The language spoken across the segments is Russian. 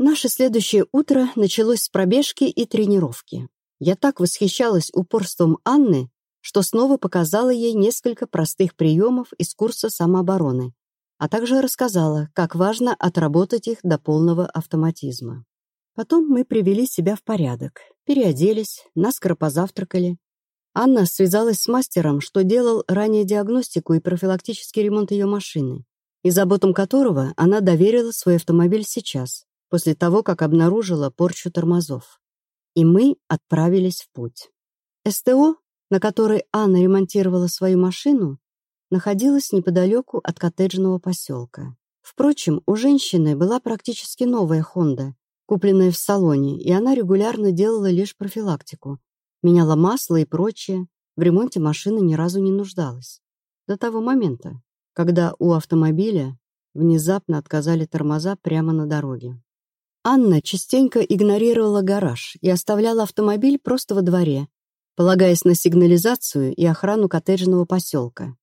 Наше следующее утро началось с пробежки и тренировки. Я так восхищалась упорством Анны, что снова показала ей несколько простых приемов из курса самообороны, а также рассказала, как важно отработать их до полного автоматизма. Потом мы привели себя в порядок, переоделись, наскоро позавтракали. Анна связалась с мастером, что делал ранее диагностику и профилактический ремонт ее машины, и заботам которого она доверила свой автомобиль сейчас, после того, как обнаружила порчу тормозов. И мы отправились в путь. СТО на которой Анна ремонтировала свою машину, находилась неподалеку от коттеджного поселка. Впрочем, у женщины была практически новая «Хонда», купленная в салоне, и она регулярно делала лишь профилактику. Меняла масло и прочее, в ремонте машины ни разу не нуждалась. До того момента, когда у автомобиля внезапно отказали тормоза прямо на дороге. Анна частенько игнорировала гараж и оставляла автомобиль просто во дворе, полагаясь на сигнализацию и охрану коттеджного поселка.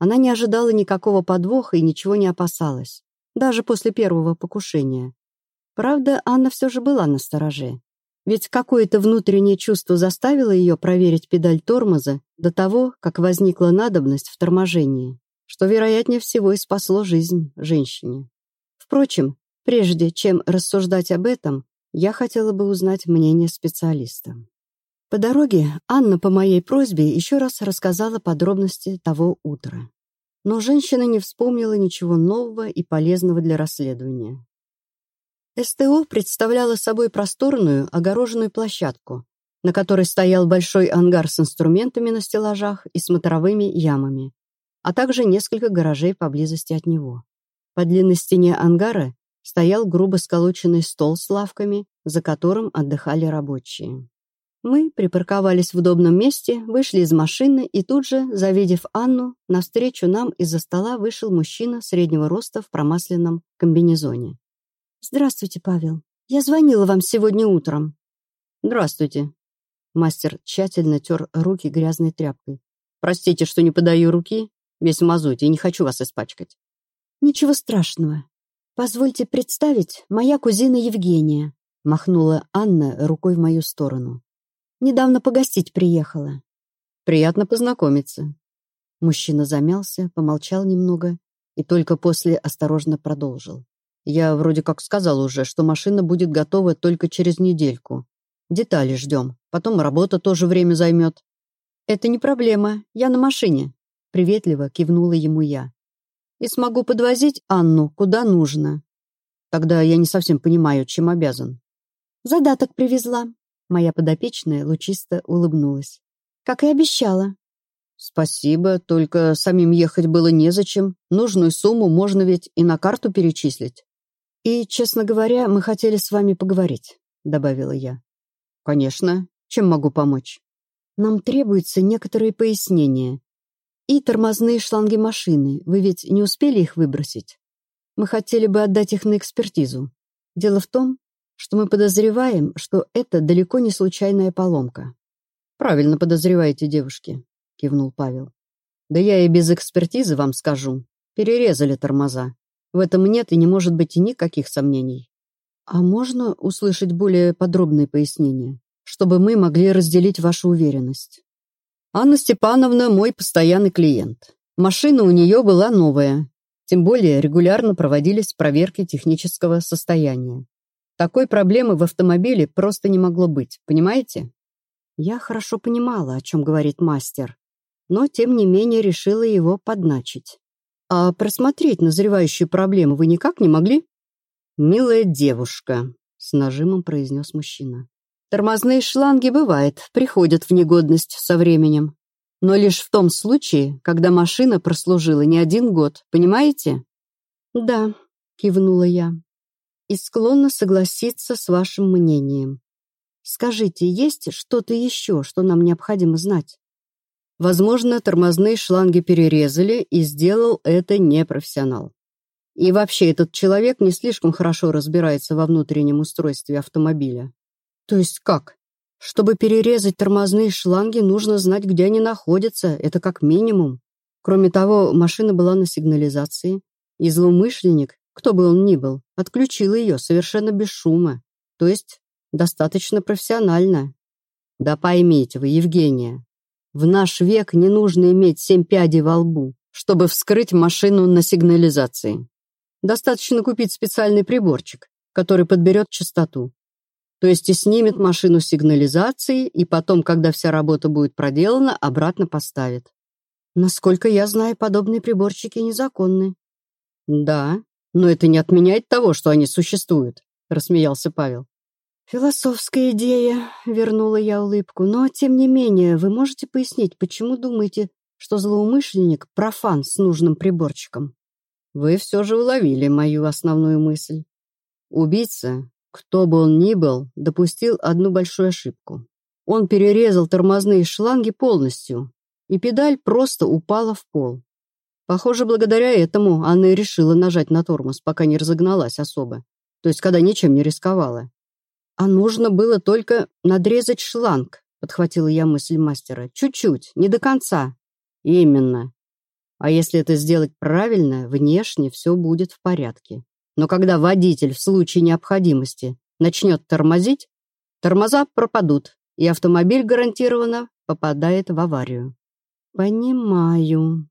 Она не ожидала никакого подвоха и ничего не опасалась, даже после первого покушения. Правда, Анна все же была на стороже. Ведь какое-то внутреннее чувство заставило ее проверить педаль тормоза до того, как возникла надобность в торможении, что, вероятнее всего, и спасло жизнь женщине. Впрочем, прежде чем рассуждать об этом, я хотела бы узнать мнение специалиста. По дороге Анна по моей просьбе еще раз рассказала подробности того утра. Но женщина не вспомнила ничего нового и полезного для расследования. СТО представляла собой просторную, огороженную площадку, на которой стоял большой ангар с инструментами на стеллажах и смотровыми ямами, а также несколько гаражей поблизости от него. По длинной стене ангара стоял грубо сколоченный стол с лавками, за которым отдыхали рабочие. Мы припарковались в удобном месте, вышли из машины, и тут же, завидев Анну, навстречу нам из-за стола вышел мужчина среднего роста в промасленном комбинезоне. «Здравствуйте, Павел. Я звонила вам сегодня утром». «Здравствуйте». Мастер тщательно тер руки грязной тряпкой. «Простите, что не подаю руки. Весь в мазуте и не хочу вас испачкать». «Ничего страшного. Позвольте представить, моя кузина Евгения», махнула Анна рукой в мою сторону. Недавно погостить приехала. Приятно познакомиться. Мужчина замялся, помолчал немного и только после осторожно продолжил. Я вроде как сказал уже, что машина будет готова только через недельку. Детали ждем. Потом работа тоже время займет. Это не проблема. Я на машине. Приветливо кивнула ему я. И смогу подвозить Анну куда нужно. Тогда я не совсем понимаю, чем обязан. Задаток привезла. Моя подопечная лучисто улыбнулась. «Как и обещала». «Спасибо, только самим ехать было незачем. Нужную сумму можно ведь и на карту перечислить». «И, честно говоря, мы хотели с вами поговорить», — добавила я. «Конечно. Чем могу помочь?» «Нам требуются некоторые пояснения. И тормозные шланги машины. Вы ведь не успели их выбросить? Мы хотели бы отдать их на экспертизу. Дело в том, что мы подозреваем, что это далеко не случайная поломка. «Правильно подозреваете, девушки», — кивнул Павел. «Да я и без экспертизы вам скажу. Перерезали тормоза. В этом нет и не может быть никаких сомнений. А можно услышать более подробные пояснения, чтобы мы могли разделить вашу уверенность? Анна Степановна мой постоянный клиент. Машина у нее была новая. Тем более регулярно проводились проверки технического состояния. Такой проблемы в автомобиле просто не могло быть, понимаете? Я хорошо понимала, о чем говорит мастер, но тем не менее решила его подначить. А просмотреть назревающую проблему вы никак не могли? «Милая девушка», — с нажимом произнес мужчина. «Тормозные шланги, бывает, приходят в негодность со временем. Но лишь в том случае, когда машина прослужила не один год, понимаете?» «Да», — кивнула я и склонна согласиться с вашим мнением. Скажите, есть что-то еще, что нам необходимо знать? Возможно, тормозные шланги перерезали, и сделал это непрофессионал. И вообще, этот человек не слишком хорошо разбирается во внутреннем устройстве автомобиля. То есть как? Чтобы перерезать тормозные шланги, нужно знать, где они находятся, это как минимум. Кроме того, машина была на сигнализации, и злоумышленник кто бы он ни был, отключил ее совершенно без шума, то есть достаточно профессионально. Да поймите вы, Евгения, в наш век не нужно иметь семь пядей во лбу, чтобы вскрыть машину на сигнализации. Достаточно купить специальный приборчик, который подберет частоту. То есть и снимет машину сигнализации, и потом, когда вся работа будет проделана, обратно поставит. Насколько я знаю, подобные приборчики незаконны. Да, но это не отменяет того, что они существуют, рассмеялся Павел. «Философская идея», — вернула я улыбку. «Но, тем не менее, вы можете пояснить, почему думаете, что злоумышленник — профан с нужным приборчиком?» «Вы все же уловили мою основную мысль. Убийца, кто бы он ни был, допустил одну большую ошибку. Он перерезал тормозные шланги полностью, и педаль просто упала в пол. Похоже, благодаря этому Анна и решила нажать на тормоз, пока не разогналась особо, то есть когда ничем не рисковала. А нужно было только надрезать шланг, подхватила я мысль мастера. Чуть-чуть, не до конца. Именно. А если это сделать правильно, внешне все будет в порядке. Но когда водитель в случае необходимости начнет тормозить, тормоза пропадут, и автомобиль гарантированно попадает в аварию. «Понимаю»,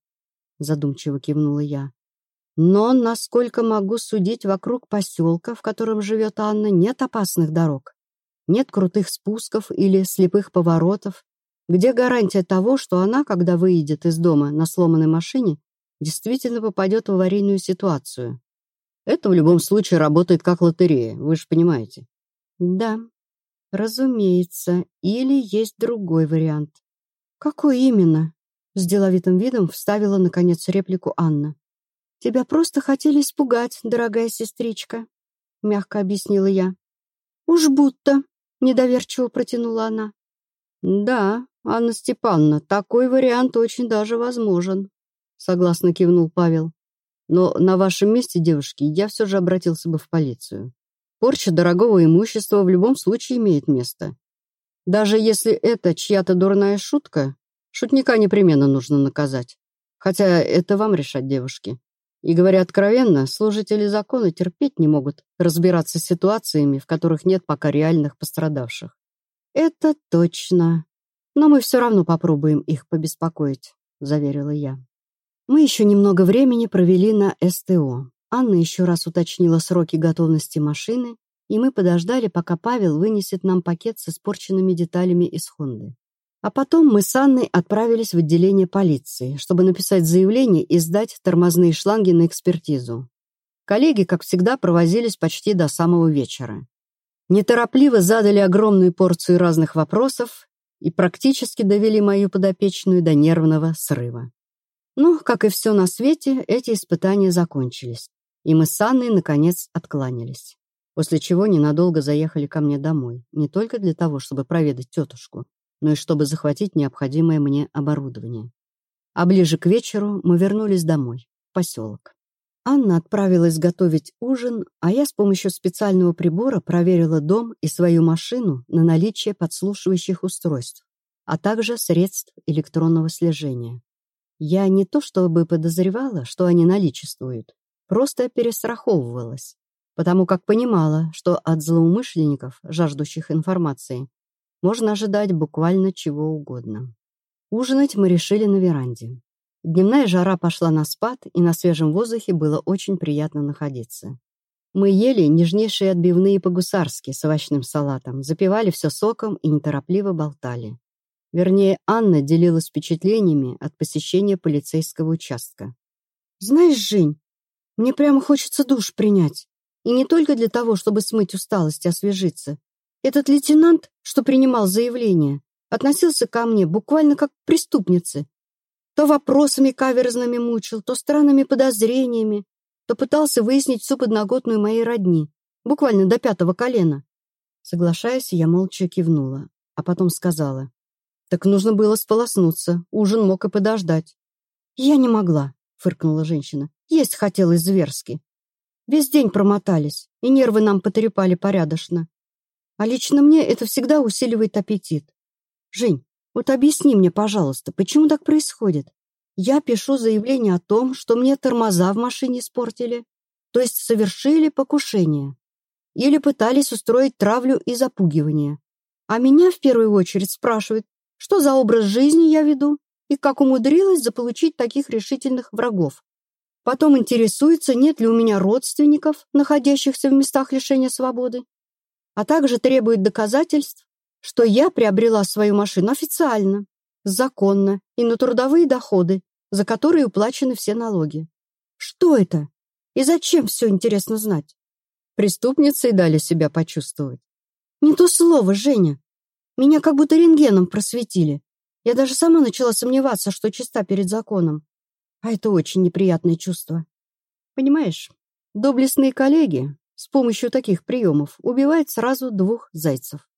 задумчиво кивнула я. Но, насколько могу судить, вокруг поселка, в котором живет Анна, нет опасных дорог. Нет крутых спусков или слепых поворотов. Где гарантия того, что она, когда выйдет из дома на сломанной машине, действительно попадет в аварийную ситуацию? Это в любом случае работает как лотерея, вы же понимаете. Да, разумеется. Или есть другой вариант. Какой именно? С деловитым видом вставила, наконец, реплику Анна. «Тебя просто хотели испугать, дорогая сестричка», — мягко объяснила я. «Уж будто», — недоверчиво протянула она. «Да, Анна Степановна, такой вариант очень даже возможен», — согласно кивнул Павел. «Но на вашем месте, девушки, я все же обратился бы в полицию. Порча дорогого имущества в любом случае имеет место. Даже если это чья-то дурная шутка, Шутника непременно нужно наказать. Хотя это вам решать, девушки. И говоря откровенно, служители закона терпеть не могут разбираться с ситуациями, в которых нет пока реальных пострадавших. Это точно. Но мы все равно попробуем их побеспокоить, заверила я. Мы еще немного времени провели на СТО. Анна еще раз уточнила сроки готовности машины, и мы подождали, пока Павел вынесет нам пакет с испорченными деталями из Хонды. А потом мы с Анной отправились в отделение полиции, чтобы написать заявление и сдать тормозные шланги на экспертизу. Коллеги, как всегда, провозились почти до самого вечера. Неторопливо задали огромную порцию разных вопросов и практически довели мою подопечную до нервного срыва. Но, как и все на свете, эти испытания закончились, и мы с Анной, наконец, откланялись. После чего ненадолго заехали ко мне домой, не только для того, чтобы проведать тетушку, но и чтобы захватить необходимое мне оборудование. А ближе к вечеру мы вернулись домой, в поселок. Анна отправилась готовить ужин, а я с помощью специального прибора проверила дом и свою машину на наличие подслушивающих устройств, а также средств электронного слежения. Я не то чтобы подозревала, что они наличествуют, просто перестраховывалась, потому как понимала, что от злоумышленников, жаждущих информации, можно ожидать буквально чего угодно. Ужинать мы решили на веранде. Дневная жара пошла на спад, и на свежем воздухе было очень приятно находиться. Мы ели нежнейшие отбивные по-гусарски с овощным салатом, запивали все соком и неторопливо болтали. Вернее, Анна делилась впечатлениями от посещения полицейского участка. «Знаешь, Жень, мне прямо хочется душ принять. И не только для того, чтобы смыть усталость и освежиться, этот лейтенант, что принимал заявление, относился ко мне буквально как к преступнице. То вопросами каверзными мучил, то странными подозрениями, то пытался выяснить всю подноготную моей родни, буквально до пятого колена. Соглашаясь, я молча кивнула, а потом сказала. Так нужно было сполоснуться, ужин мог и подождать. Я не могла, фыркнула женщина. Есть хотелось зверски. Весь день промотались, и нервы нам потрепали порядочно. А лично мне это всегда усиливает аппетит. Жень, вот объясни мне, пожалуйста, почему так происходит? Я пишу заявление о том, что мне тормоза в машине испортили. то есть совершили покушение. Или пытались устроить травлю и запугивание. А меня в первую очередь спрашивают, что за образ жизни я веду и как умудрилась заполучить таких решительных врагов. Потом интересуется, нет ли у меня родственников, находящихся в местах лишения свободы. А также требует доказательств, что я приобрела свою машину официально, законно и на трудовые доходы, за которые уплачены все налоги. Что это? И зачем все интересно знать? Преступницы и дали себя почувствовать. Не то слово, Женя. Меня как будто рентгеном просветили. Я даже сама начала сомневаться, что чиста перед законом. А это очень неприятное чувство. Понимаешь, доблестные коллеги с помощью таких приемов убивают сразу двух зайцев.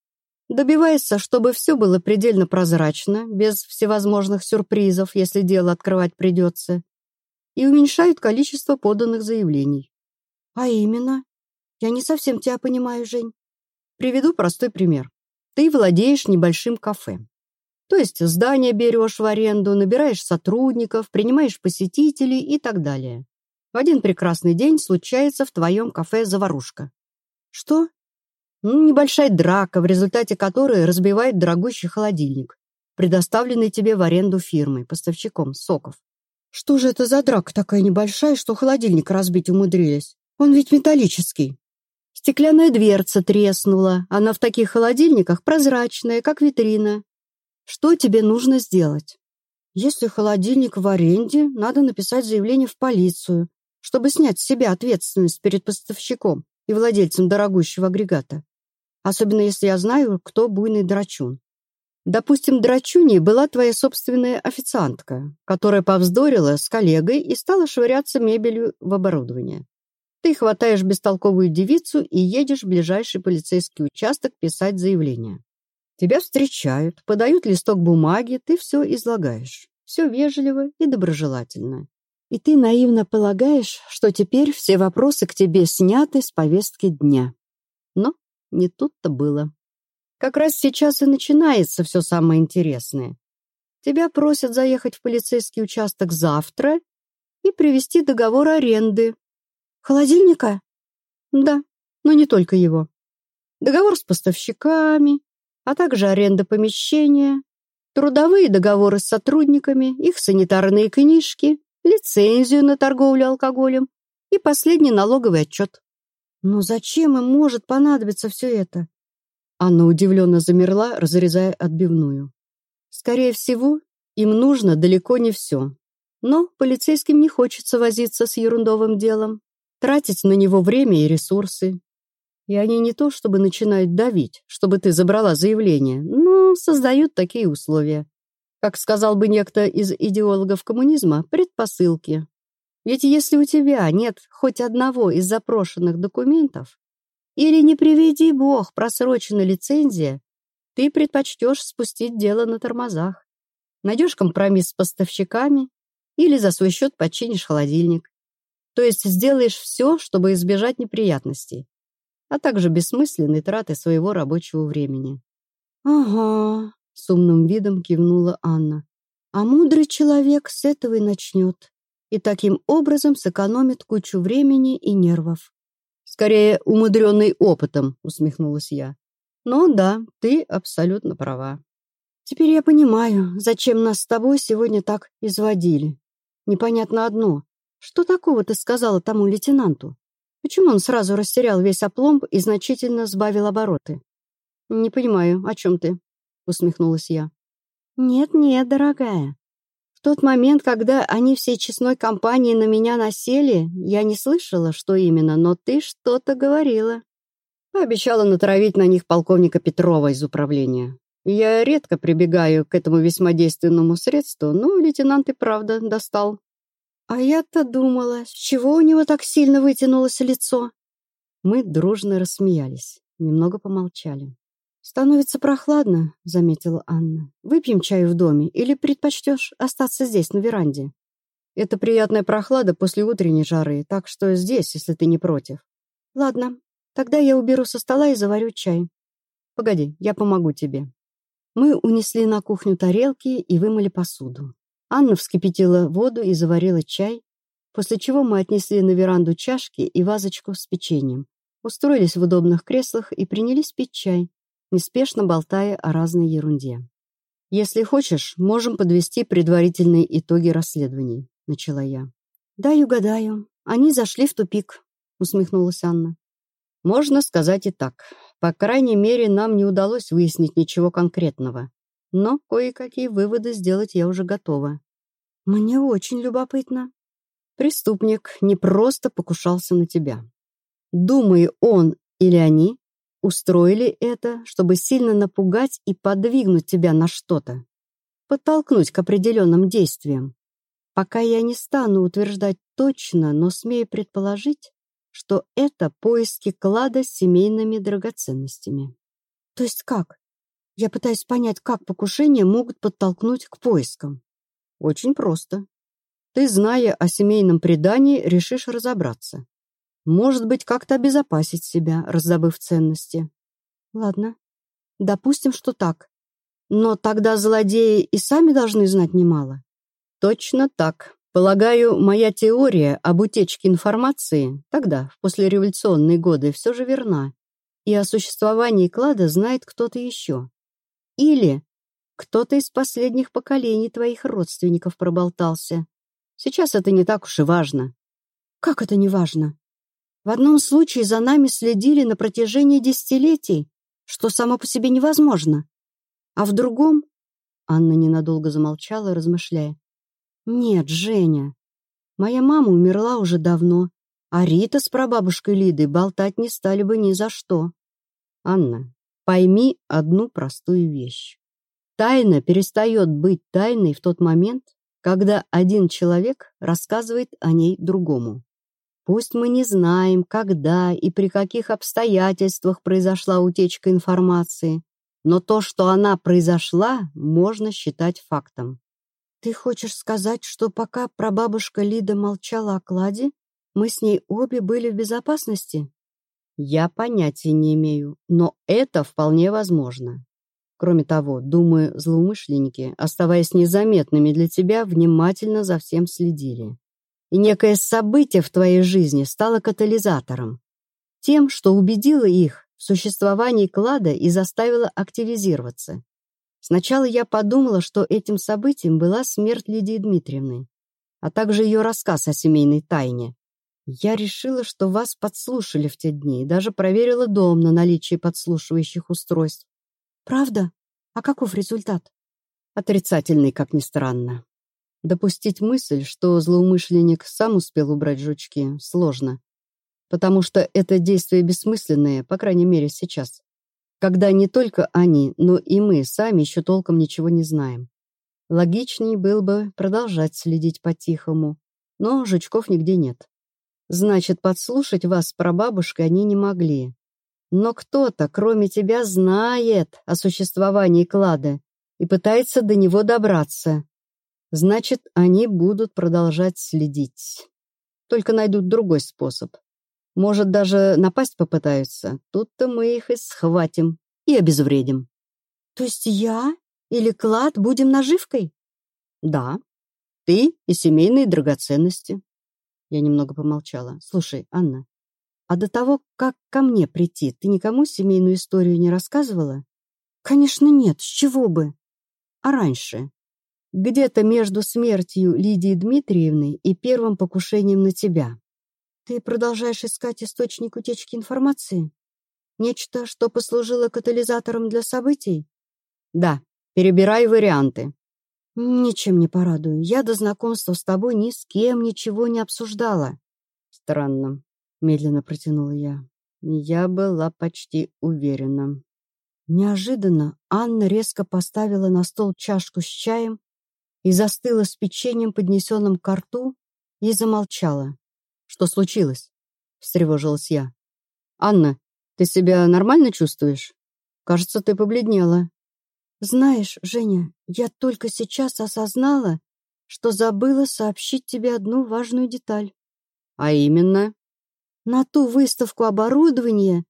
Добивается, чтобы все было предельно прозрачно, без всевозможных сюрпризов, если дело открывать придется, и уменьшают количество поданных заявлений. А именно? Я не совсем тебя понимаю, Жень. Приведу простой пример. Ты владеешь небольшим кафе. То есть здание берешь в аренду, набираешь сотрудников, принимаешь посетителей и так далее. В один прекрасный день случается в твоем кафе заварушка. Что? Ну, небольшая драка, в результате которой разбивает дорогущий холодильник, предоставленный тебе в аренду фирмой, поставщиком соков. Что же это за драка такая небольшая, что холодильник разбить умудрились? Он ведь металлический. Стеклянная дверца треснула, она в таких холодильниках прозрачная, как витрина, что тебе нужно сделать? Если холодильник в аренде, надо написать заявление в полицию, чтобы снять с себя ответственность перед поставщиком и владельцем дорогущего агрегата. Особенно если я знаю, кто буйный драчун. Допустим, драчуней была твоя собственная официантка, которая повздорила с коллегой и стала швыряться мебелью в оборудование. Ты хватаешь бестолковую девицу и едешь в ближайший полицейский участок писать заявление. Тебя встречают, подают листок бумаги, ты все излагаешь. Все вежливо и доброжелательно. И ты наивно полагаешь, что теперь все вопросы к тебе сняты с повестки дня. Но не тут-то было. Как раз сейчас и начинается все самое интересное. Тебя просят заехать в полицейский участок завтра и привести договор аренды. Холодильника? Да, но не только его. Договор с поставщиками, а также аренда помещения, трудовые договоры с сотрудниками, их санитарные книжки, лицензию на торговлю алкоголем и последний налоговый отчет. Но зачем им может понадобиться все это? Анна удивленно замерла, разрезая отбивную. Скорее всего, им нужно далеко не все. Но полицейским не хочется возиться с ерундовым делом, тратить на него время и ресурсы, и они не то чтобы начинают давить, чтобы ты забрала заявление, но создают такие условия. Как сказал бы некто из идеологов коммунизма, предпосылки. Ведь если у тебя нет хоть одного из запрошенных документов, или, не приведи бог, просрочена лицензия, ты предпочтешь спустить дело на тормозах. Найдешь компромисс с поставщиками или за свой счет починишь холодильник. То есть сделаешь все, чтобы избежать неприятностей а также бессмысленной траты своего рабочего времени. «Ага», — с умным видом кивнула Анна. «А мудрый человек с этого и начнет, и таким образом сэкономит кучу времени и нервов». «Скорее, умудренный опытом», — усмехнулась я. «Но да, ты абсолютно права. Теперь я понимаю, зачем нас с тобой сегодня так изводили. Непонятно одно. Что такого ты сказала тому лейтенанту? Почему он сразу растерял весь опломб и значительно сбавил обороты? «Не понимаю, о чем ты?» — усмехнулась я. «Нет-нет, дорогая. В тот момент, когда они всей честной компанией на меня насели, я не слышала, что именно, но ты что-то говорила». Пообещала натравить на них полковника Петрова из управления. Я редко прибегаю к этому весьма действенному средству, но лейтенант и правда достал. А я-то думала, с чего у него так сильно вытянулось лицо? Мы дружно рассмеялись, немного помолчали. «Становится прохладно», — заметила Анна. «Выпьем чаю в доме или предпочтешь остаться здесь, на веранде?» «Это приятная прохлада после утренней жары, так что здесь, если ты не против». «Ладно, тогда я уберу со стола и заварю чай». «Погоди, я помогу тебе». Мы унесли на кухню тарелки и вымыли посуду. Анна вскипятила воду и заварила чай, после чего мы отнесли на веранду чашки и вазочку с печеньем, устроились в удобных креслах и принялись пить чай, неспешно болтая о разной ерунде. «Если хочешь, можем подвести предварительные итоги расследований», — начала я. «Дай угадаю. Они зашли в тупик», — усмехнулась Анна. «Можно сказать и так. По крайней мере, нам не удалось выяснить ничего конкретного. Но кое-какие выводы сделать я уже готова». «Мне очень любопытно», Преступник не просто покушался на тебя. Думаю, он или они устроили это, чтобы сильно напугать и подвигнуть тебя на что-то, подтолкнуть к определенным действиям. Пока я не стану утверждать точно, но смею предположить, что это поиски клада с семейными драгоценностями. То есть как? Я пытаюсь понять, как покушения могут подтолкнуть к поискам. Очень просто. Ты, зная о семейном предании, решишь разобраться. Может быть, как-то обезопасить себя, раздобыв ценности. Ладно, допустим, что так. Но тогда злодеи и сами должны знать немало. Точно так. Полагаю, моя теория об утечке информации тогда, в послереволюционные годы, все же верна. И о существовании клада знает кто-то еще. Или кто-то из последних поколений твоих родственников проболтался. Сейчас это не так уж и важно. Как это не важно? В одном случае за нами следили на протяжении десятилетий, что само по себе невозможно. А в другом... Анна ненадолго замолчала, размышляя. Нет, Женя. Моя мама умерла уже давно, а Рита с прабабушкой Лидой болтать не стали бы ни за что. Анна, пойми одну простую вещь. Тайна перестает быть тайной в тот момент, когда один человек рассказывает о ней другому. Пусть мы не знаем, когда и при каких обстоятельствах произошла утечка информации, но то, что она произошла, можно считать фактом. Ты хочешь сказать, что пока прабабушка Лида молчала о кладе, мы с ней обе были в безопасности? Я понятия не имею, но это вполне возможно. Кроме того, думаю, злоумышленники, оставаясь незаметными для тебя, внимательно за всем следили. И некое событие в твоей жизни стало катализатором. Тем, что убедило их в существовании клада и заставило активизироваться. Сначала я подумала, что этим событием была смерть Лидии Дмитриевны, а также ее рассказ о семейной тайне. Я решила, что вас подслушали в те дни и даже проверила дом на наличие подслушивающих устройств. Правда? А каков результат? Отрицательный, как ни странно. Допустить мысль, что злоумышленник сам успел убрать жучки, сложно. Потому что это действие бессмысленное, по крайней мере, сейчас. Когда не только они, но и мы сами еще толком ничего не знаем. Логичнее было бы продолжать следить по-тихому, но жучков нигде нет. Значит, подслушать вас с прабабушкой они не могли. Но кто-то, кроме тебя, знает о существовании клада и пытается до него добраться. Значит, они будут продолжать следить. Только найдут другой способ. Может, даже напасть попытаются. Тут-то мы их и схватим, и обезвредим. То есть я или клад будем наживкой? Да. Ты и семейные драгоценности. Я немного помолчала. Слушай, Анна, а до того, как ко мне прийти, ты никому семейную историю не рассказывала? Конечно, нет. С чего бы? А раньше? Где-то между смертью Лидии Дмитриевны и первым покушением на тебя. Ты продолжаешь искать источник утечки информации? Нечто, что послужило катализатором для событий? Да, перебирай варианты. Ничем не порадую. Я до знакомства с тобой ни с кем ничего не обсуждала. Странно. — медленно протянула я. Я была почти уверена. Неожиданно Анна резко поставила на стол чашку с чаем и застыла с печеньем, поднесенным к рту, и замолчала. «Что случилось?» — встревожилась я. «Анна, ты себя нормально чувствуешь? Кажется, ты побледнела». «Знаешь, Женя, я только сейчас осознала, что забыла сообщить тебе одну важную деталь». «А именно?» На ту выставку оборудования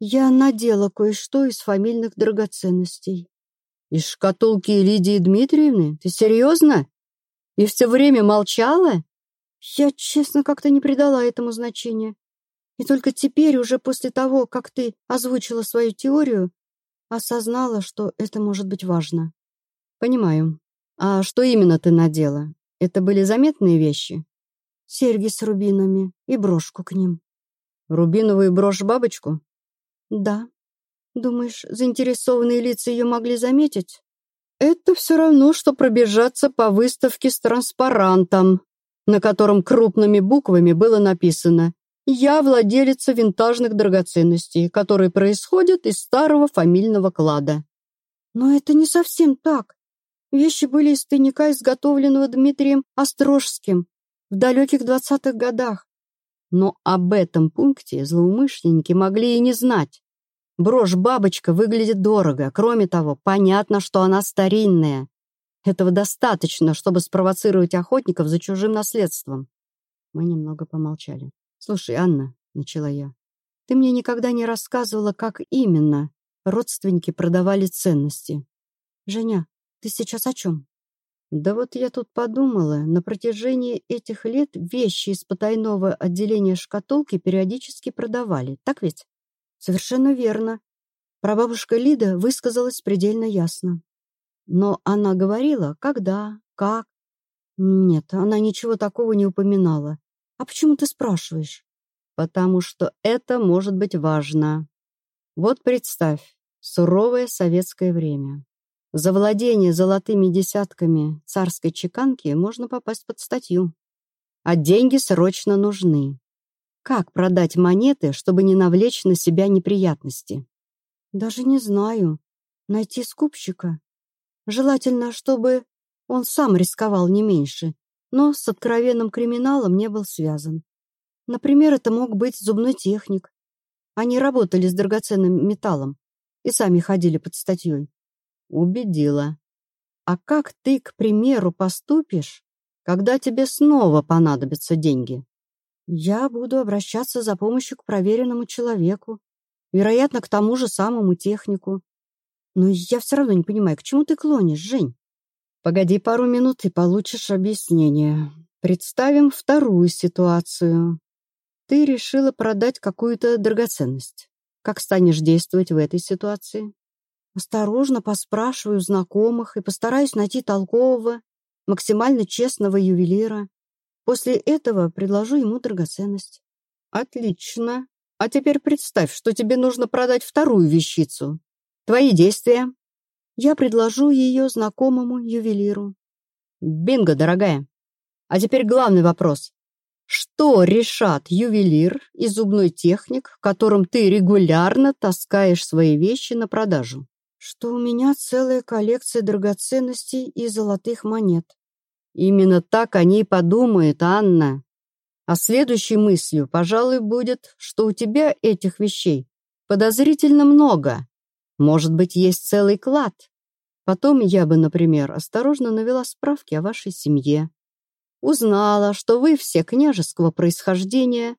я надела кое-что из фамильных драгоценностей. Из шкатулки Лидии Дмитриевны? Ты серьезно? И все время молчала? Я, честно, как-то не придала этому значения. И только теперь, уже после того, как ты озвучила свою теорию, осознала, что это может быть важно. Понимаю. А что именно ты надела? Это были заметные вещи? Серьги с рубинами и брошку к ним. Рубиновую брошь-бабочку? Да. Думаешь, заинтересованные лица ее могли заметить? Это все равно, что пробежаться по выставке с транспарантом, на котором крупными буквами было написано «Я владелица винтажных драгоценностей, которые происходят из старого фамильного клада». Но это не совсем так. Вещи были из тайника, изготовленного Дмитрием Острожским в далеких двадцатых годах. Но об этом пункте злоумышленники могли и не знать. Брошь-бабочка выглядит дорого. Кроме того, понятно, что она старинная. Этого достаточно, чтобы спровоцировать охотников за чужим наследством. Мы немного помолчали. «Слушай, Анна», — начала я, — «ты мне никогда не рассказывала, как именно родственники продавали ценности». «Женя, ты сейчас о чем?» «Да вот я тут подумала, на протяжении этих лет вещи из потайного отделения шкатулки периодически продавали, так ведь?» «Совершенно верно. Прабабушка Лида высказалась предельно ясно. Но она говорила, когда, как. Нет, она ничего такого не упоминала. А почему ты спрашиваешь? Потому что это может быть важно. Вот представь, суровое советское время. За владение золотыми десятками царской чеканки можно попасть под статью. А деньги срочно нужны. Как продать монеты, чтобы не навлечь на себя неприятности? Даже не знаю. Найти скупщика? Желательно, чтобы он сам рисковал не меньше, но с откровенным криминалом не был связан. Например, это мог быть зубной техник. Они работали с драгоценным металлом и сами ходили под статьей. Убедила. А как ты, к примеру, поступишь, когда тебе снова понадобятся деньги? Я буду обращаться за помощью к проверенному человеку, вероятно, к тому же самому технику. Но я все равно не понимаю, к чему ты клонишь, Жень? Погоди пару минут и получишь объяснение. Представим вторую ситуацию. Ты решила продать какую-то драгоценность. Как станешь действовать в этой ситуации? Осторожно поспрашиваю знакомых и постараюсь найти толкового, максимально честного ювелира. После этого предложу ему драгоценность. Отлично. А теперь представь, что тебе нужно продать вторую вещицу. Твои действия? Я предложу ее знакомому ювелиру. Бинго, дорогая. А теперь главный вопрос. Что решат ювелир и зубной техник, которым ты регулярно таскаешь свои вещи на продажу? Что у меня целая коллекция драгоценностей и золотых монет. Именно так они и подумают, Анна. А следующей мыслью, пожалуй, будет, что у тебя этих вещей подозрительно много. Может быть, есть целый клад. Потом я бы, например, осторожно навела справки о вашей семье. Узнала, что вы все княжеского происхождения,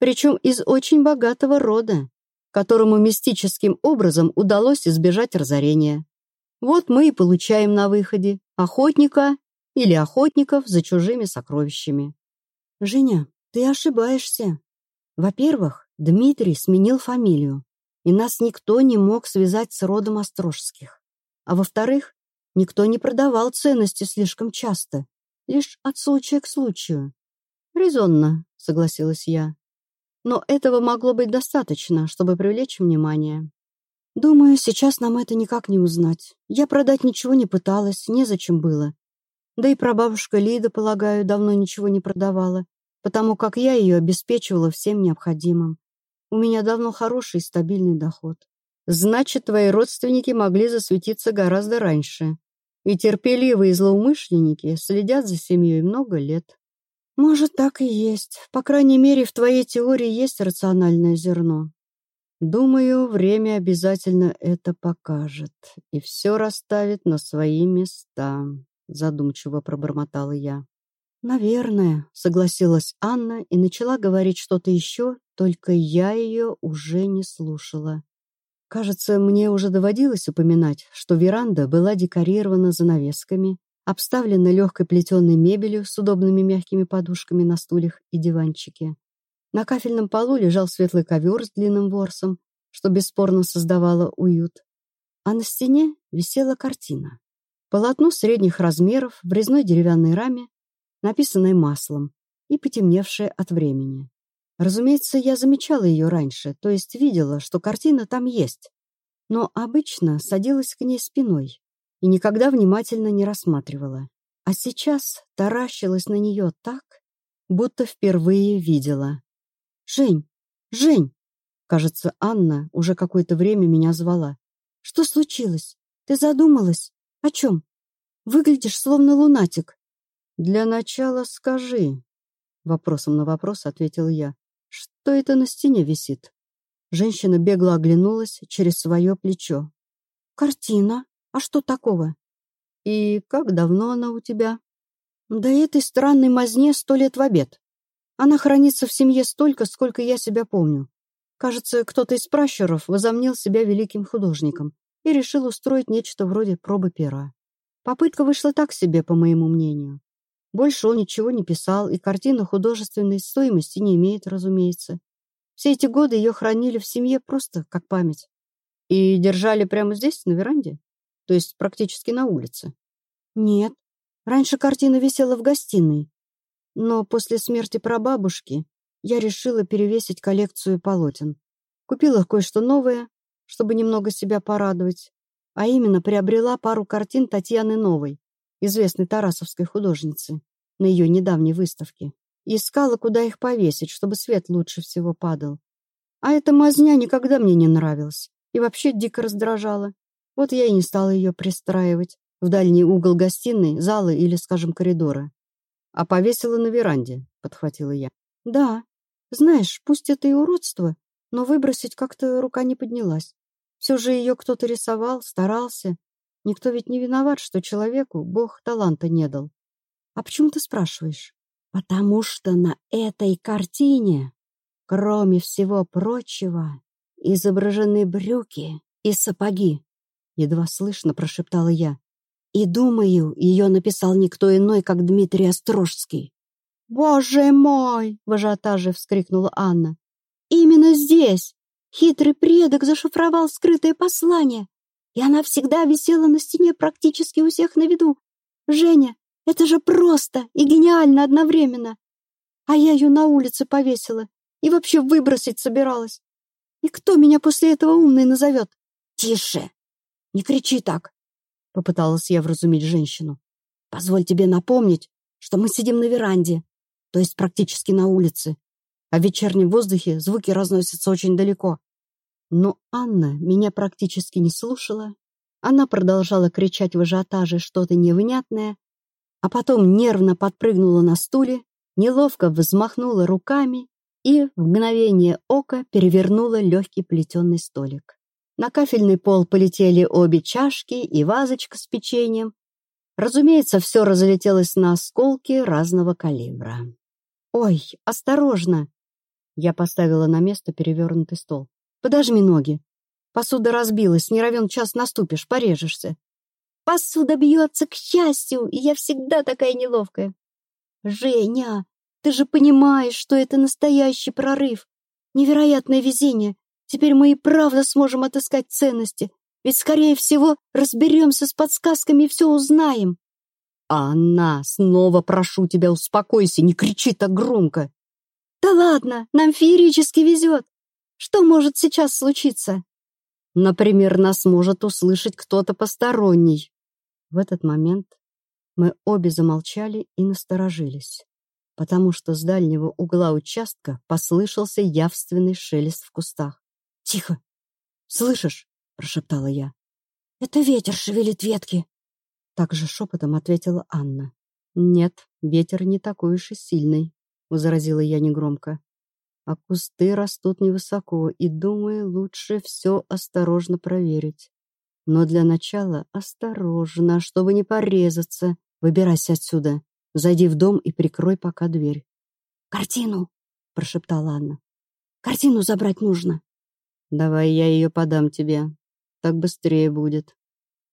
причем из очень богатого рода, которому мистическим образом удалось избежать разорения. Вот мы и получаем на выходе охотника или охотников за чужими сокровищами. Женя, ты ошибаешься. Во-первых, Дмитрий сменил фамилию и нас никто не мог связать с родом Острожских. А во-вторых, никто не продавал ценности слишком часто, лишь от случая к случаю. «Резонно», — согласилась я. «Но этого могло быть достаточно, чтобы привлечь внимание». «Думаю, сейчас нам это никак не узнать. Я продать ничего не пыталась, незачем было. Да и прабабушка Лида, полагаю, давно ничего не продавала, потому как я ее обеспечивала всем необходимым. У меня давно хороший и стабильный доход. Значит, твои родственники могли засветиться гораздо раньше. И терпеливые злоумышленники следят за семьей много лет. Может, так и есть. По крайней мере, в твоей теории есть рациональное зерно. Думаю, время обязательно это покажет и все расставит на свои места, задумчиво пробормотала я. «Наверное», — согласилась Анна и начала говорить что-то еще, только я ее уже не слушала. Кажется, мне уже доводилось упоминать, что веранда была декорирована занавесками, обставлена легкой плетеной мебелью с удобными мягкими подушками на стульях и диванчике. На кафельном полу лежал светлый ковер с длинным ворсом, что бесспорно создавало уют. А на стене висела картина. Полотно средних размеров в резной деревянной раме, написанное маслом и потемневшее от времени. Разумеется, я замечала ее раньше, то есть видела, что картина там есть, но обычно садилась к ней спиной и никогда внимательно не рассматривала. А сейчас таращилась на нее так, будто впервые видела. «Жень! Жень!» Кажется, Анна уже какое-то время меня звала. «Что случилось? Ты задумалась? О чем? Выглядишь словно лунатик». «Для начала скажи», — вопросом на вопрос ответил я, «что это на стене висит?» Женщина бегло оглянулась через свое плечо. «Картина. А что такого?» «И как давно она у тебя?» «Да этой странной мазне сто лет в обед. Она хранится в семье столько, сколько я себя помню. Кажется, кто-то из пращуров возомнил себя великим художником и решил устроить нечто вроде пробы пера. Попытка вышла так себе, по моему мнению. Больше он ничего не писал, и картина художественной стоимости не имеет, разумеется. Все эти годы ее хранили в семье просто как память. И держали прямо здесь, на веранде? То есть практически на улице? Нет. Раньше картина висела в гостиной, но после смерти прабабушки я решила перевесить коллекцию полотен. Купила кое-что новое, чтобы немного себя порадовать, а именно приобрела пару картин Татьяны Новой, известной тарасовской художницы, на ее недавней выставке. Искала, куда их повесить, чтобы свет лучше всего падал. А эта мазня никогда мне не нравилась и вообще дико раздражала. Вот я и не стала ее пристраивать в дальний угол гостиной, зала или, скажем, коридора. «А повесила на веранде», — подхватила я. «Да. Знаешь, пусть это и уродство, но выбросить как-то рука не поднялась. Все же ее кто-то рисовал, старался. Никто ведь не виноват, что человеку Бог таланта не дал. А почему ты спрашиваешь? Потому что на этой картине, кроме всего прочего, изображены брюки и сапоги. Едва слышно прошептала я. И, думаю, ее написал никто иной, как Дмитрий Острожский. «Боже мой!» — в ажиотаже вскрикнула Анна. «Именно здесь хитрый предок зашифровал скрытое послание, и она всегда висела на стене практически у всех на виду. Женя, это же просто и гениально одновременно! А я ее на улице повесила и вообще выбросить собиралась. И кто меня после этого умной назовет? Тише! Не кричи так! — попыталась я вразумить женщину. «Позволь тебе напомнить, что мы сидим на веранде, то есть практически на улице, а в вечернем воздухе звуки разносятся очень далеко». Но Анна меня практически не слушала. Она продолжала кричать в ажиотаже что-то невнятное, а потом нервно подпрыгнула на стуле, неловко взмахнула руками и в мгновение ока перевернула легкий плетеный столик. На кафельный пол полетели обе чашки и вазочка с печеньем. Разумеется, все разлетелось на осколки разного калибра. «Ой, осторожно!» Я поставила на место перевернутый стол. «Подожми ноги. Посуда разбилась, не равен час наступишь, порежешься». «Посуда бьется, к счастью, и я всегда такая неловкая». «Женя, ты же понимаешь, что это настоящий прорыв. Невероятное везение. Теперь мы и правда сможем отыскать ценности, ведь, скорее всего, разберемся с подсказками и все узнаем. Анна, снова прошу тебя, успокойся, не кричи так громко. Да ладно, нам феерически везет. Что может сейчас случиться? Например, нас может услышать кто-то посторонний. В этот момент мы обе замолчали и насторожились, потому что с дальнего угла участка послышался явственный шелест в кустах. «Тихо! Слышишь?» — прошептала я. «Это ветер шевелит ветки!» Так же шепотом ответила Анна. «Нет, ветер не такой уж и сильный», — возразила я негромко. «А кусты растут невысоко, и, думаю, лучше все осторожно проверить. Но для начала осторожно, чтобы не порезаться. Выбирайся отсюда. Зайди в дом и прикрой пока дверь». «Картину!» — прошептала Анна. «Картину забрать нужно». «Давай я ее подам тебе. Так быстрее будет».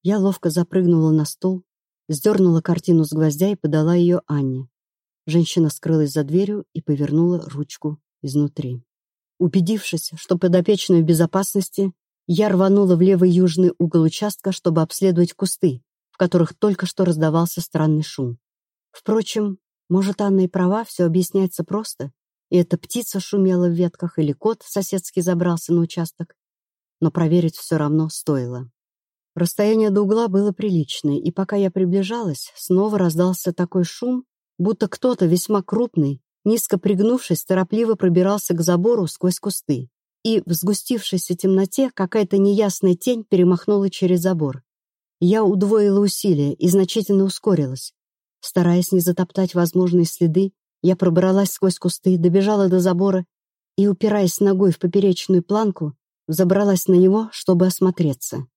Я ловко запрыгнула на стол, Сдернула картину с гвоздя и подала ее Анне. Женщина скрылась за дверью и повернула ручку изнутри. Убедившись, что подопечная в безопасности, я рванула в левый южный угол участка, чтобы обследовать кусты, в которых только что раздавался странный шум. Впрочем, может, Анна и права, все объясняется просто, и эта птица шумела в ветках, или кот соседский забрался на участок. Но проверить все равно стоило. Расстояние до угла было приличное, и пока я приближалась, снова раздался такой шум, будто кто-то весьма крупный, низко пригнувшись, торопливо пробирался к забору сквозь кусты. И в сгустившейся темноте какая-то неясная тень перемахнула через забор. Я удвоила усилия и значительно ускорилась. Стараясь не затоптать возможные следы, я пробралась сквозь кусты, добежала до забора и, упираясь ногой в поперечную планку, забралась на него, чтобы осмотреться.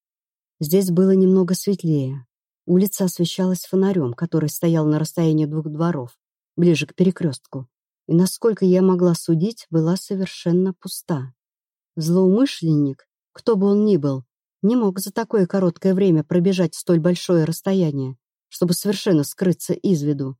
Здесь было немного светлее. Улица освещалась фонарем, который стоял на расстоянии двух дворов, ближе к перекрестку, и, насколько я могла судить, была совершенно пуста. Злоумышленник, кто бы он ни был, не мог за такое короткое время пробежать столь большое расстояние, чтобы совершенно скрыться из виду.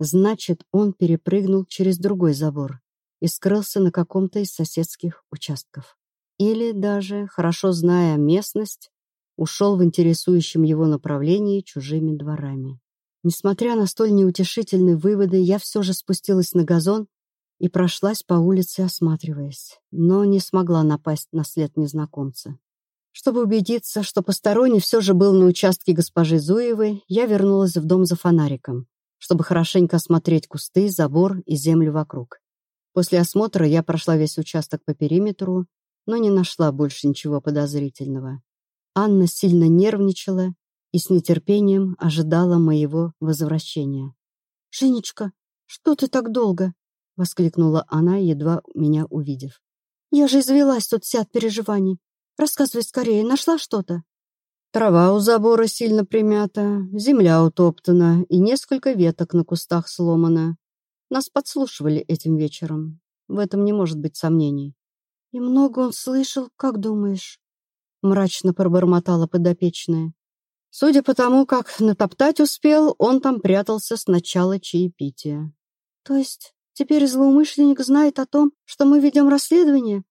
Значит, он перепрыгнул через другой забор и скрылся на каком-то из соседских участков. Или даже, хорошо зная местность, ушел в интересующем его направлении чужими дворами. Несмотря на столь неутешительные выводы, я все же спустилась на газон и прошлась по улице, осматриваясь, но не смогла напасть на след незнакомца. Чтобы убедиться, что посторонний все же был на участке госпожи Зуевой, я вернулась в дом за фонариком, чтобы хорошенько осмотреть кусты, забор и землю вокруг. После осмотра я прошла весь участок по периметру, но не нашла больше ничего подозрительного. Анна сильно нервничала и с нетерпением ожидала моего возвращения. «Женечка, что ты так долго?» — воскликнула она, едва меня увидев. «Я же извелась тут вся от переживаний. Рассказывай скорее, нашла что-то?» Трава у забора сильно примята, земля утоптана и несколько веток на кустах сломано. Нас подслушивали этим вечером. В этом не может быть сомнений. «И много он слышал, как думаешь?» мрачно пробормотала подопечная. Судя по тому, как натоптать успел, он там прятался с начала чаепития. То есть теперь злоумышленник знает о том, что мы ведем расследование?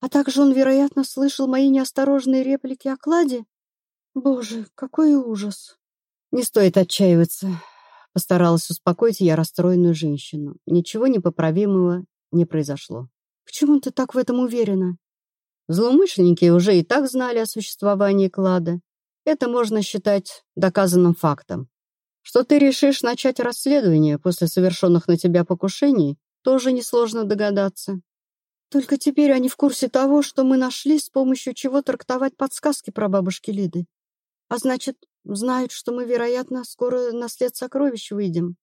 А также он, вероятно, слышал мои неосторожные реплики о кладе? Боже, какой ужас! Не стоит отчаиваться. Постаралась успокоить я расстроенную женщину. Ничего непоправимого не произошло. Почему ты так в этом уверена? Злоумышленники уже и так знали о существовании клада. Это можно считать доказанным фактом. Что ты решишь начать расследование после совершенных на тебя покушений, тоже несложно догадаться. Только теперь они в курсе того, что мы нашли, с помощью чего трактовать подсказки про бабушки Лиды. А значит, знают, что мы, вероятно, скоро на след сокровищ выйдем.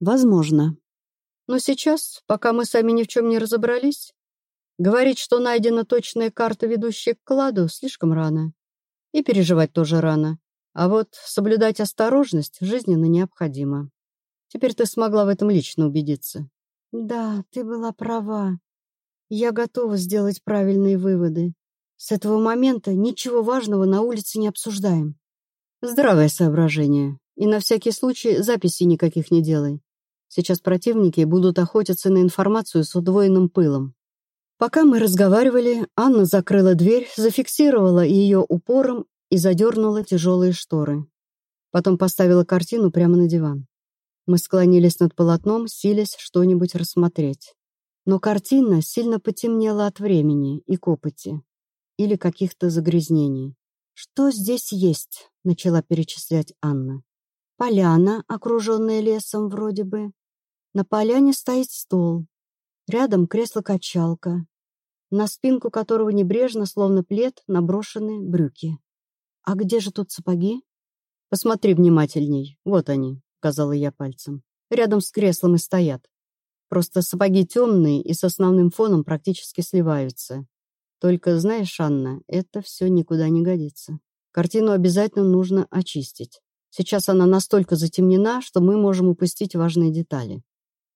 Возможно. Но сейчас, пока мы сами ни в чем не разобрались, Говорить, что найдена точная карта, ведущая к кладу, слишком рано. И переживать тоже рано. А вот соблюдать осторожность жизненно необходимо. Теперь ты смогла в этом лично убедиться. Да, ты была права. Я готова сделать правильные выводы. С этого момента ничего важного на улице не обсуждаем. Здравое соображение. И на всякий случай записей никаких не делай. Сейчас противники будут охотиться на информацию с удвоенным пылом. Пока мы разговаривали, Анна закрыла дверь, зафиксировала ее упором и задернула тяжелые шторы. Потом поставила картину прямо на диван. Мы склонились над полотном, силясь что-нибудь рассмотреть. Но картина сильно потемнела от времени и копоти. Или каких-то загрязнений. «Что здесь есть?» — начала перечислять Анна. «Поляна, окруженная лесом вроде бы. На поляне стоит стол. Рядом кресло-качалка, на спинку которого небрежно, словно плед, наброшены брюки. «А где же тут сапоги?» «Посмотри внимательней. Вот они», — указала я пальцем. «Рядом с креслом и стоят. Просто сапоги темные и с основным фоном практически сливаются. Только, знаешь, Анна, это все никуда не годится. Картину обязательно нужно очистить. Сейчас она настолько затемнена, что мы можем упустить важные детали.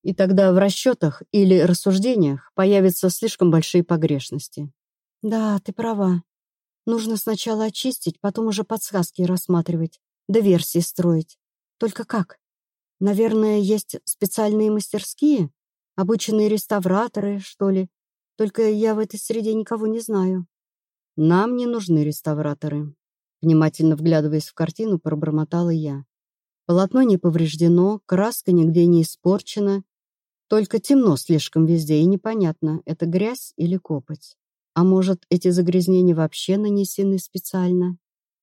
И тогда в расчетах или рассуждениях появятся слишком большие погрешности. Да, ты права. Нужно сначала очистить, потом уже подсказки рассматривать, да версии строить. Только как? Наверное, есть специальные мастерские? Обученные реставраторы, что ли? Только я в этой среде никого не знаю. Нам не нужны реставраторы. Внимательно вглядываясь в картину, пробормотала я. Полотно не повреждено, краска нигде не испорчена, только темно слишком везде и непонятно, это грязь или копоть. А может, эти загрязнения вообще нанесены специально?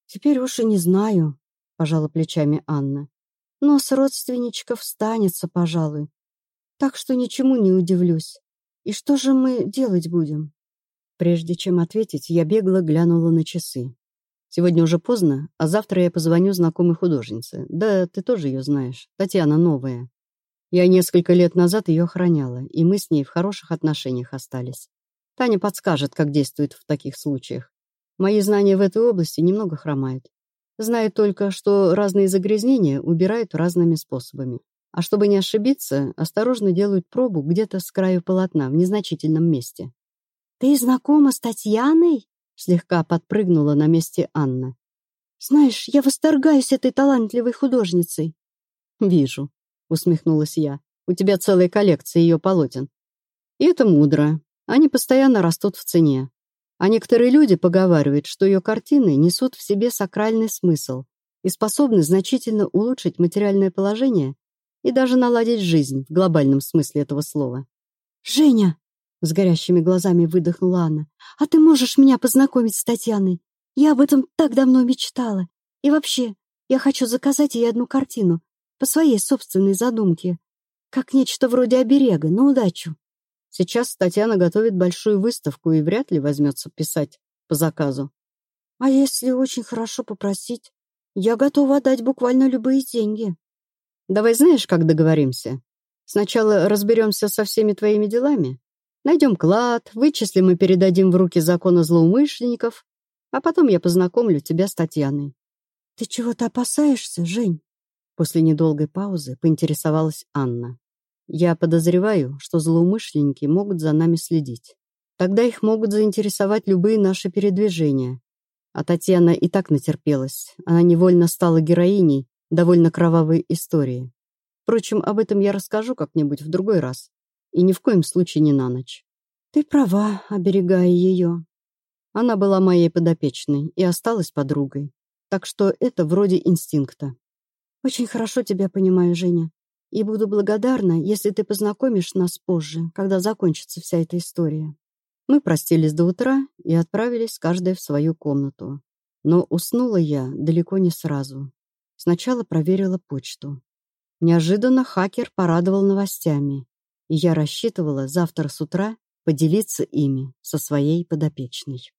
Теперь уж и не знаю, пожала плечами Анна. Но с родственничков станется, пожалуй. Так что ничему не удивлюсь. И что же мы делать будем? Прежде чем ответить, я бегло глянула на часы. Сегодня уже поздно, а завтра я позвоню знакомой художнице. Да, ты тоже ее знаешь. Татьяна новая. Я несколько лет назад ее охраняла, и мы с ней в хороших отношениях остались. Таня подскажет, как действует в таких случаях. Мои знания в этой области немного хромают. Знаю только, что разные загрязнения убирают разными способами. А чтобы не ошибиться, осторожно делают пробу где-то с краю полотна в незначительном месте. «Ты знакома с Татьяной?» Слегка подпрыгнула на месте Анна. «Знаешь, я восторгаюсь этой талантливой художницей». «Вижу», — усмехнулась я. «У тебя целая коллекция ее полотен. И это мудро. Они постоянно растут в цене. А некоторые люди поговаривают, что ее картины несут в себе сакральный смысл и способны значительно улучшить материальное положение и даже наладить жизнь в глобальном смысле этого слова. «Женя!» — с горящими глазами выдохнула Анна. «А ты можешь меня познакомить с Татьяной? Я об этом так давно мечтала. И вообще, я хочу заказать ей одну картину по своей собственной задумке, как нечто вроде оберега на удачу». Сейчас Татьяна готовит большую выставку и вряд ли возьмется писать по заказу. А если очень хорошо попросить, я готова отдать буквально любые деньги. Давай знаешь, как договоримся? Сначала разберемся со всеми твоими делами, найдем клад, вычислим и передадим в руки закона злоумышленников, а потом я познакомлю тебя с Татьяной. Ты чего-то опасаешься, Жень? После недолгой паузы поинтересовалась Анна. Я подозреваю, что злоумышленники могут за нами следить. Тогда их могут заинтересовать любые наши передвижения. А Татьяна и так натерпелась. Она невольно стала героиней довольно кровавой истории. Впрочем, об этом я расскажу как-нибудь в другой раз. И ни в коем случае не на ночь. Ты права, оберегая ее. Она была моей подопечной и осталась подругой. Так что это вроде инстинкта. Очень хорошо тебя понимаю, Женя и буду благодарна, если ты познакомишь нас позже, когда закончится вся эта история». Мы простились до утра и отправились каждая в свою комнату. Но уснула я далеко не сразу. Сначала проверила почту. Неожиданно хакер порадовал новостями, и я рассчитывала завтра с утра поделиться ими со своей подопечной.